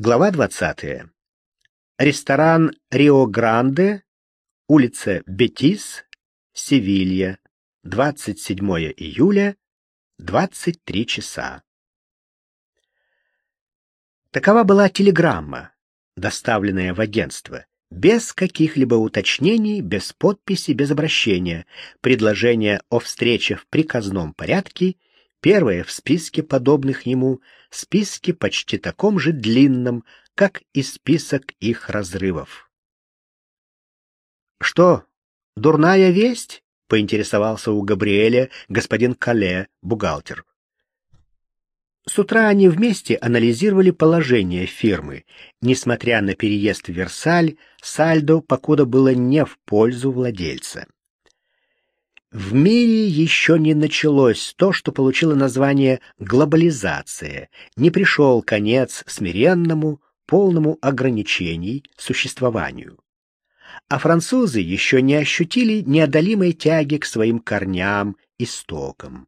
Глава 20. Ресторан Рио-Гранде, улица Бетис, Севилья, 27 июля, 23 часа. Такова была телеграмма, доставленная в агентство, без каких-либо уточнений, без подписи, без обращения, предложение о встрече в приказном порядке Первое в списке подобных ему, списке почти таком же длинном, как и список их разрывов. «Что, дурная весть?» — поинтересовался у Габриэля господин Кале, бухгалтер. С утра они вместе анализировали положение фирмы. Несмотря на переезд в Версаль, сальдо покуда было не в пользу владельца. В мире еще не началось то, что получило название глобализация, не пришел конец смиренному, полному ограничений существованию. А французы еще не ощутили неодолимой тяги к своим корням, истокам.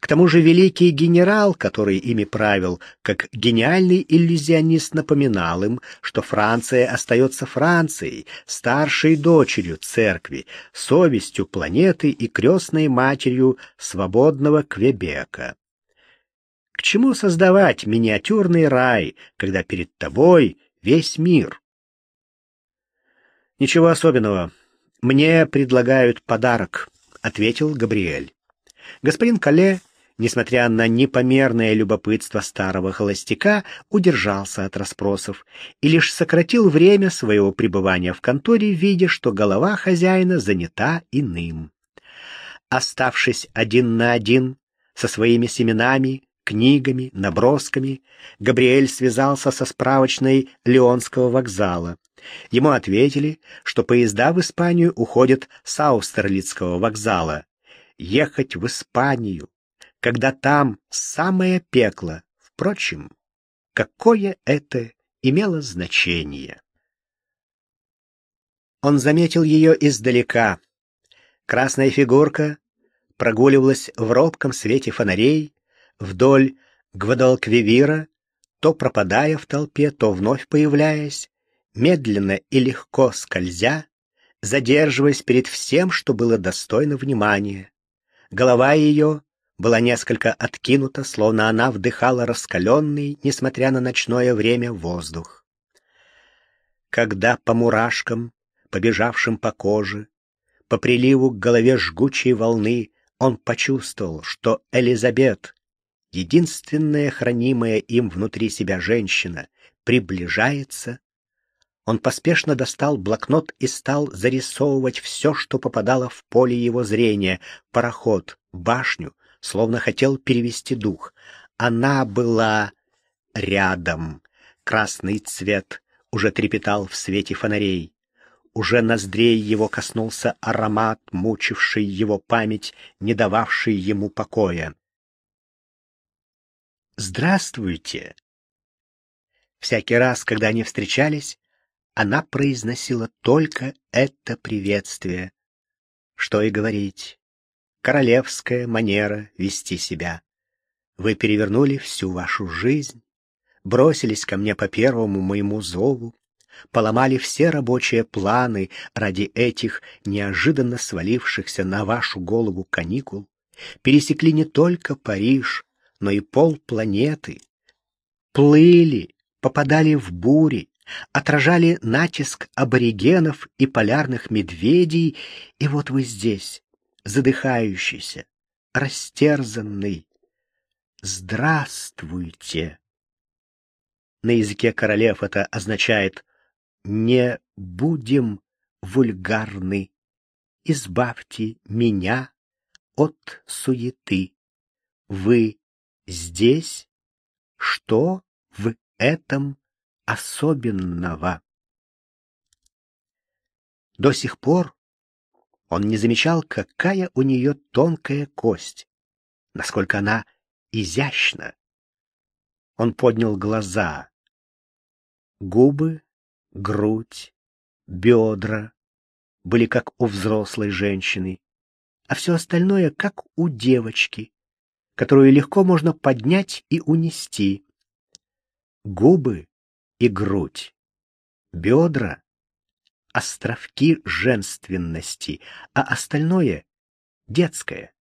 К тому же великий генерал, который ими правил, как гениальный иллюзионист напоминал им, что Франция остается Францией, старшей дочерью церкви, совестью планеты и крестной матерью свободного Квебека. К чему создавать миниатюрный рай, когда перед тобой весь мир? Ничего особенного. Мне предлагают подарок, ответил Габриэль. Господин Кале, несмотря на непомерное любопытство старого холостяка, удержался от расспросов и лишь сократил время своего пребывания в конторе, видя, что голова хозяина занята иным. Оставшись один на один со своими семенами, книгами, набросками, Габриэль связался со справочной Леонского вокзала. Ему ответили, что поезда в Испанию уходят с Аустерлицкого вокзала, ехать в Испанию, когда там самое пекло. Впрочем, какое это имело значение? Он заметил ее издалека. Красная фигурка прогуливалась в робком свете фонарей вдоль Гвадалквивира, то пропадая в толпе, то вновь появляясь, медленно и легко скользя, задерживаясь перед всем, что было достойно внимания. Голова ее была несколько откинута, словно она вдыхала раскаленный, несмотря на ночное время, воздух. Когда по мурашкам, побежавшим по коже, по приливу к голове жгучей волны, он почувствовал, что Элизабет, единственная хранимая им внутри себя женщина, приближается, он поспешно достал блокнот и стал зарисовывать все, что попадало в поле его зрения. Пароход, башню, словно хотел перевести дух. Она была рядом. Красный цвет уже трепетал в свете фонарей. Уже ноздрей его коснулся аромат, мучивший его память, не дававший ему покоя. «Здравствуйте!» Всякий раз, когда они встречались, она произносила только это приветствие. Что и говорить. Королевская манера вести себя. Вы перевернули всю вашу жизнь, бросились ко мне по первому моему зову, поломали все рабочие планы ради этих неожиданно свалившихся на вашу голову каникул, пересекли не только Париж, но и полпланеты, плыли, попадали в бури, отражали натиск аборигенов и полярных медведей, и вот вы здесь, задыхающийся, растерзанный. Здравствуйте! На языке королев это означает «не будем вульгарны, избавьте меня от суеты. Вы здесь? Что в этом особенного. До сих пор он не замечал, какая у нее тонкая кость, насколько она изящна. Он поднял глаза. Губы, грудь, бедра были как у взрослой женщины, а все остальное как у девочки, которую легко можно поднять и унести. Губы и грудь, бедра, островки женственности, а остальное — детское.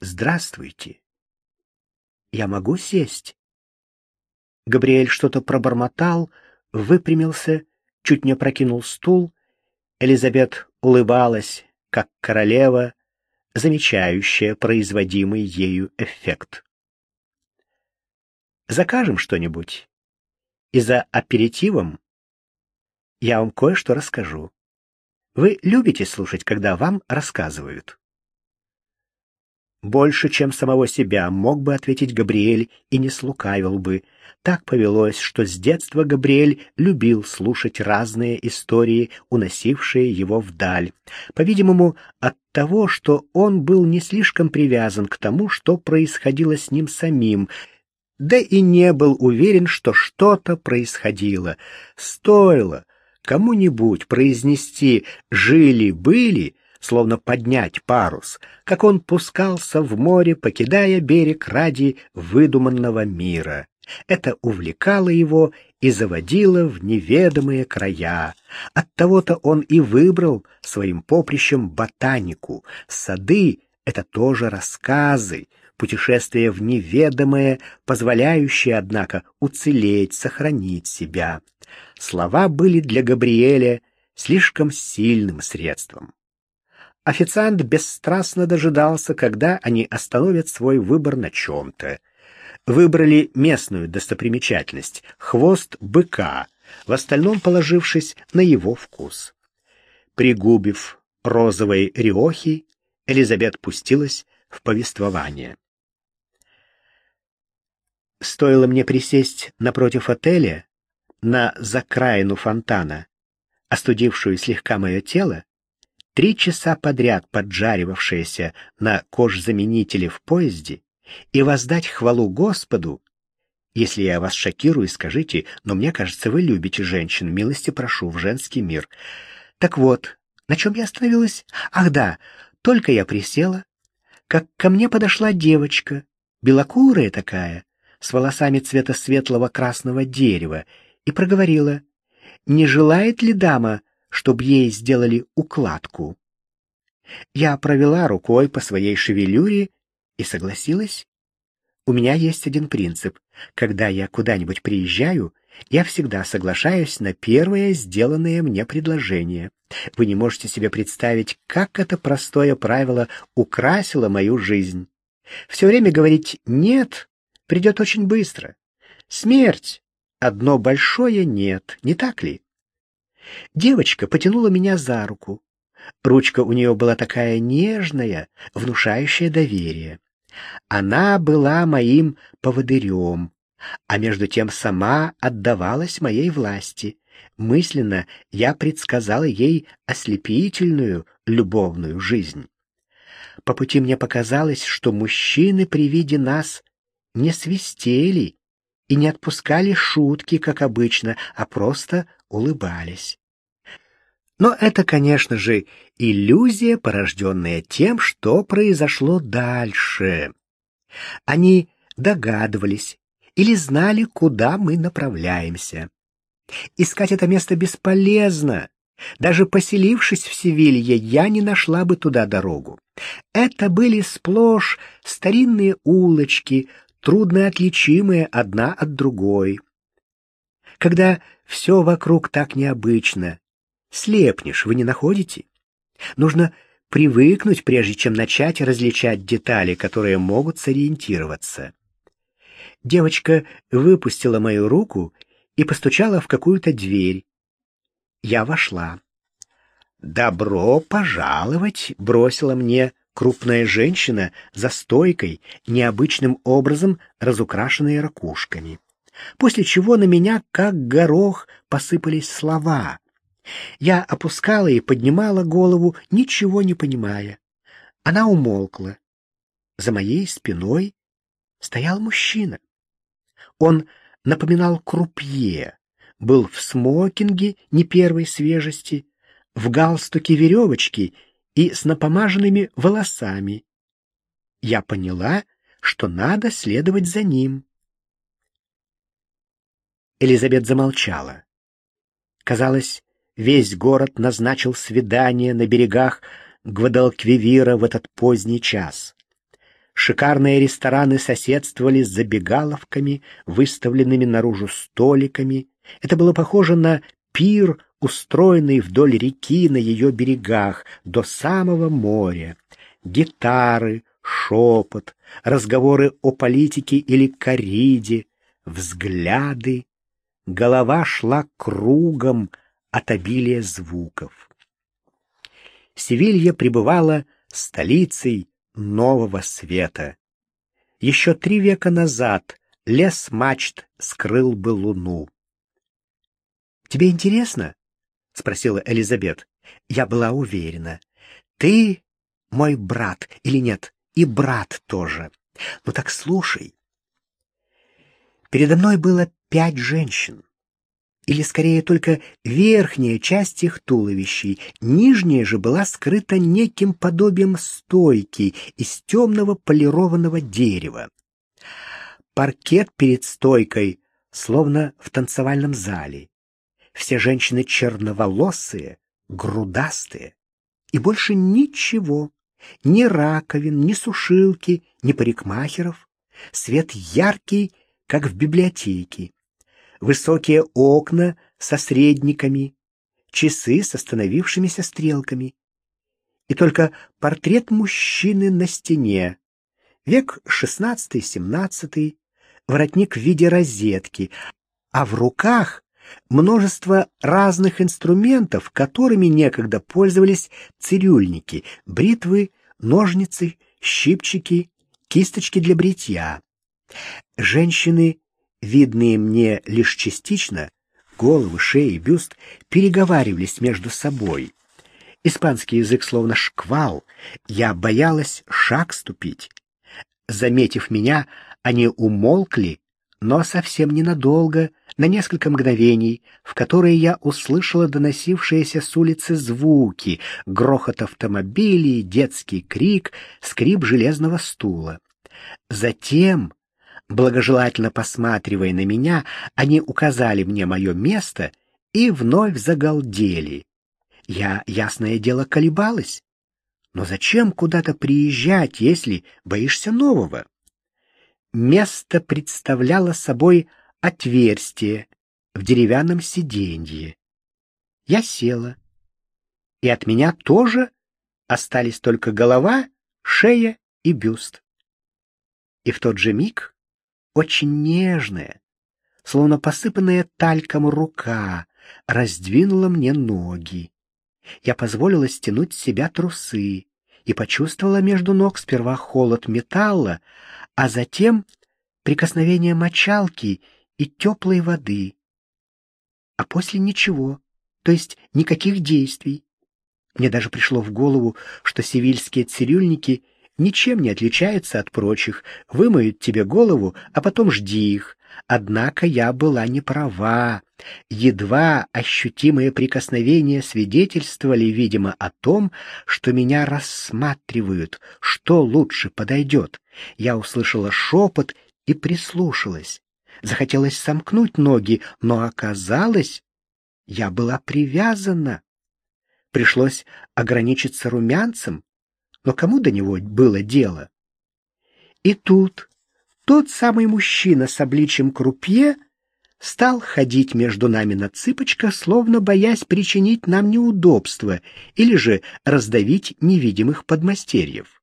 «Здравствуйте. Я могу сесть?» Габриэль что-то пробормотал, выпрямился, чуть не прокинул стул. Элизабет улыбалась, как королева, замечающая производимый ею эффект. «Закажем что-нибудь. И за аперитивом я вам кое-что расскажу. Вы любите слушать, когда вам рассказывают?» Больше, чем самого себя, мог бы ответить Габриэль и не слукавил бы. Так повелось, что с детства Габриэль любил слушать разные истории, уносившие его вдаль. По-видимому, от того, что он был не слишком привязан к тому, что происходило с ним самим, да и не был уверен, что что-то происходило. Стоило кому-нибудь произнести «жили-были», словно поднять парус, как он пускался в море, покидая берег ради выдуманного мира. Это увлекало его и заводило в неведомые края. Оттого-то он и выбрал своим поприщем ботанику. Сады — это тоже рассказы, путешествие в неведомое, позволяющее, однако, уцелеть, сохранить себя. Слова были для Габриэля слишком сильным средством. Официант бесстрастно дожидался, когда они остановят свой выбор на чем-то. Выбрали местную достопримечательность — хвост быка, в остальном положившись на его вкус. Пригубив розовой риохи, Элизабет пустилась в повествование. Стоило мне присесть напротив отеля, на закраину фонтана, остудившую слегка мое тело, три часа подряд поджаривавшееся на кожзаменителе в поезде, и воздать хвалу Господу, если я вас шокирую, скажите, но мне кажется, вы любите женщин, милости прошу в женский мир. Так вот, на чем я остановилась? Ах да, только я присела, как ко мне подошла девочка, белокурая такая, с волосами цвета светлого красного дерева, и проговорила, не желает ли дама чтобы ей сделали укладку. Я провела рукой по своей шевелюре и согласилась. У меня есть один принцип. Когда я куда-нибудь приезжаю, я всегда соглашаюсь на первое сделанное мне предложение. Вы не можете себе представить, как это простое правило украсило мою жизнь. Все время говорить «нет» придет очень быстро. Смерть — одно большое «нет», не так ли? Девочка потянула меня за руку. Ручка у нее была такая нежная, внушающая доверие. Она была моим поводырем, а между тем сама отдавалась моей власти. Мысленно я предсказала ей ослепительную любовную жизнь. По пути мне показалось, что мужчины при виде нас не свистели и не отпускали шутки, как обычно, а просто улыбались. Но это, конечно же, иллюзия, порожденная тем, что произошло дальше. Они догадывались или знали, куда мы направляемся. Искать это место бесполезно. Даже поселившись в Севилье, я не нашла бы туда дорогу. Это были сплошь старинные улочки, трудно отличимые одна от другой. Когда все вокруг так необычно, слепнешь, вы не находите? Нужно привыкнуть, прежде чем начать различать детали, которые могут сориентироваться. Девочка выпустила мою руку и постучала в какую-то дверь. Я вошла. «Добро пожаловать!» — бросила мне крупная женщина за стойкой, необычным образом разукрашенной ракушками. После чего на меня, как горох, посыпались слова. Я опускала и поднимала голову, ничего не понимая. Она умолкла. За моей спиной стоял мужчина. Он напоминал крупье, был в смокинге не первой свежести, в галстуке веревочки и с напомаженными волосами. Я поняла, что надо следовать за ним. Элизабет замолчала. Казалось, весь город назначил свидание на берегах Гвадалквивира в этот поздний час. Шикарные рестораны соседствовали с забегаловками, выставленными наружу столиками. Это было похоже на пир, устроенный вдоль реки на ее берегах до самого моря. Гитары, шепот, разговоры о политике или кориде, взгляды. Голова шла кругом от обилия звуков. Севилья пребывала столицей нового света. Еще три века назад лес мачт скрыл бы луну. «Тебе интересно?» — спросила Элизабет. Я была уверена. «Ты мой брат или нет? И брат тоже. Ну так слушай. Передо мной было пять женщин или скорее только верхняя часть их туловищей, нижняя же была скрыта неким подобием стойки из темного полированного дерева. Паркет перед стойкой, словно в танцевальном зале. Все женщины черноволосые, грудастые. И больше ничего. Ни раковин, ни сушилки, ни парикмахеров. Свет яркий, как в библиотеке высокие окна со средниками, часы с остановившимися стрелками. И только портрет мужчины на стене. Век XVI-XVII, воротник в виде розетки, а в руках множество разных инструментов, которыми некогда пользовались цирюльники, бритвы, ножницы, щипчики, кисточки для бритья. Женщины видные мне лишь частично, головы, шеи, бюст, переговаривались между собой. Испанский язык словно шквал, я боялась шаг ступить. Заметив меня, они умолкли, но совсем ненадолго, на несколько мгновений, в которые я услышала доносившиеся с улицы звуки, грохот автомобилей, детский крик, скрип железного стула. Затем Благожелательно посматривая на меня, они указали мне мое место и вновь загалдели. Я, ясное дело, колебалась. Но зачем куда-то приезжать, если боишься нового? Место представляло собой отверстие в деревянном сиденье. Я села, и от меня тоже остались только голова, шея и бюст. И в тот же миг очень нежная, словно посыпанная тальком рука, раздвинула мне ноги. Я позволила стянуть с себя трусы и почувствовала между ног сперва холод металла, а затем прикосновение мочалки и теплой воды. А после ничего, то есть никаких действий. Мне даже пришло в голову, что сивильские цирюльники ничем не отличается от прочих, вымоют тебе голову, а потом жди их. Однако я была не права. Едва ощутимые прикосновения свидетельствовали, видимо, о том, что меня рассматривают, что лучше подойдет. Я услышала шепот и прислушалась. Захотелось сомкнуть ноги, но оказалось, я была привязана. Пришлось ограничиться румянцем, но кому до него было дело? И тут тот самый мужчина с обличием крупье стал ходить между нами на цыпочках, словно боясь причинить нам неудобства или же раздавить невидимых подмастерьев.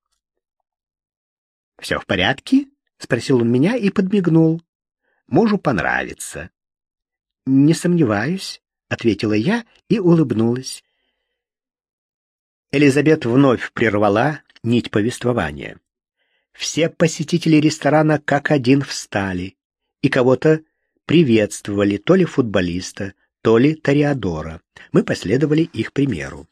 «Все в порядке?» — спросил он меня и подмигнул. «Можу понравиться». «Не сомневаюсь», — ответила я и улыбнулась. Элизабет вновь прервала нить повествования. Все посетители ресторана как один встали и кого-то приветствовали, то ли футболиста, то ли Ториадора. Мы последовали их примеру.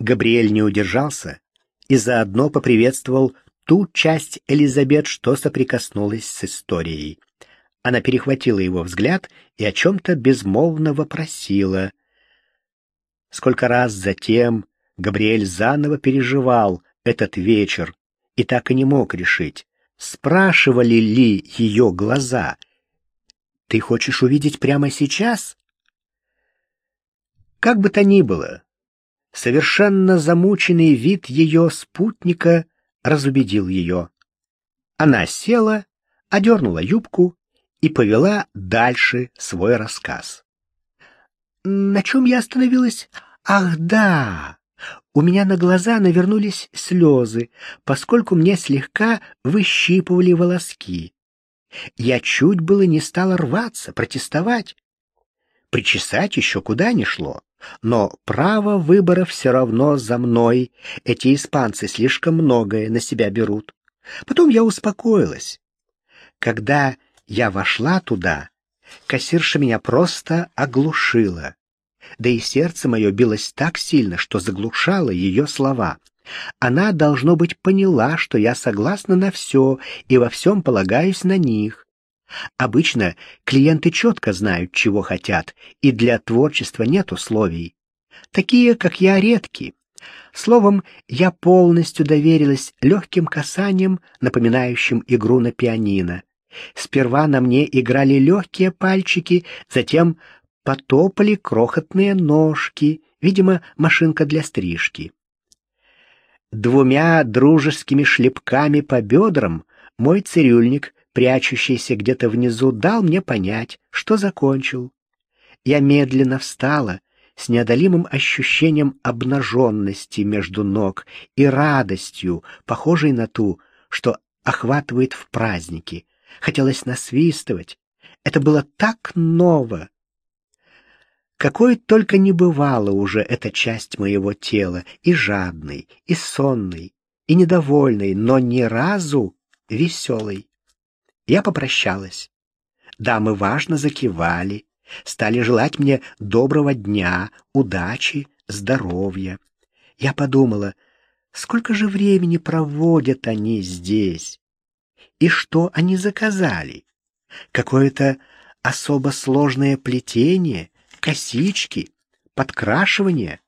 Габриэль не удержался и заодно поприветствовал ту часть Элизабет, что соприкоснулась с историей. Она перехватила его взгляд и о чем-то безмолвно вопросила — Сколько раз затем Габриэль заново переживал этот вечер и так и не мог решить, спрашивали ли ее глаза, Ты хочешь увидеть прямо сейчас? Как бы то ни было, совершенно замученный вид ее спутника разубедил ее. Она села, одернула юбку и повела дальше свой рассказ. На чем я остановилась? Ах, да! У меня на глаза навернулись слезы, поскольку мне слегка выщипывали волоски. Я чуть было не стала рваться, протестовать. Причесать еще куда ни шло, но право выбора все равно за мной. Эти испанцы слишком многое на себя берут. Потом я успокоилась. Когда я вошла туда, кассирша меня просто оглушила. Да и сердце мое билось так сильно, что заглушало ее слова. Она, должно быть, поняла, что я согласна на все и во всем полагаюсь на них. Обычно клиенты четко знают, чего хотят, и для творчества нет условий. Такие, как я, редки. Словом, я полностью доверилась легким касаниям, напоминающим игру на пианино. Сперва на мне играли легкие пальчики, затем потопали крохотные ножки, видимо, машинка для стрижки. Двумя дружескими шлепками по бедрам мой цирюльник, прячущийся где-то внизу, дал мне понять, что закончил. Я медленно встала, с неодолимым ощущением обнаженности между ног и радостью, похожей на ту, что охватывает в праздники. Хотелось насвистывать. Это было так ново, какой только не бывало уже эта часть моего тела, и жадной, и сонной, и недовольной, но ни разу веселой. Я попрощалась. Дамы важно закивали, стали желать мне доброго дня, удачи, здоровья. Я подумала, сколько же времени проводят они здесь? И что они заказали? Какое-то особо сложное плетение косички, подкрашивание.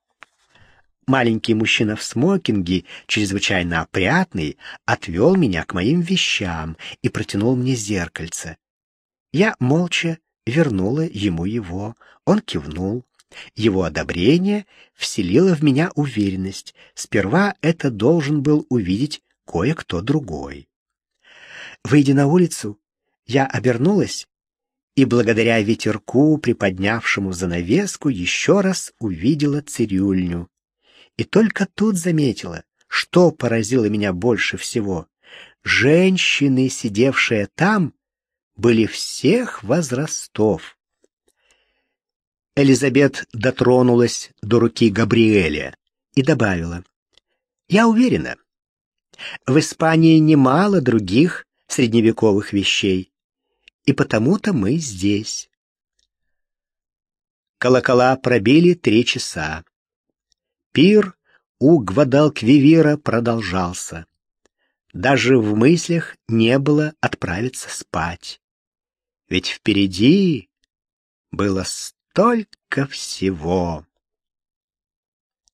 Маленький мужчина в смокинге, чрезвычайно опрятный, отвел меня к моим вещам и протянул мне зеркальце. Я молча вернула ему его. Он кивнул. Его одобрение вселило в меня уверенность. Сперва это должен был увидеть кое-кто другой. Выйдя на улицу, я обернулась и благодаря ветерку, приподнявшему занавеску, еще раз увидела цирюльню. И только тут заметила, что поразило меня больше всего. Женщины, сидевшие там, были всех возрастов. Элизабет дотронулась до руки Габриэля и добавила, «Я уверена, в Испании немало других средневековых вещей и потому-то мы здесь. Колокола пробили три часа. Пир у Гвадалквивира продолжался. Даже в мыслях не было отправиться спать. Ведь впереди было столько всего.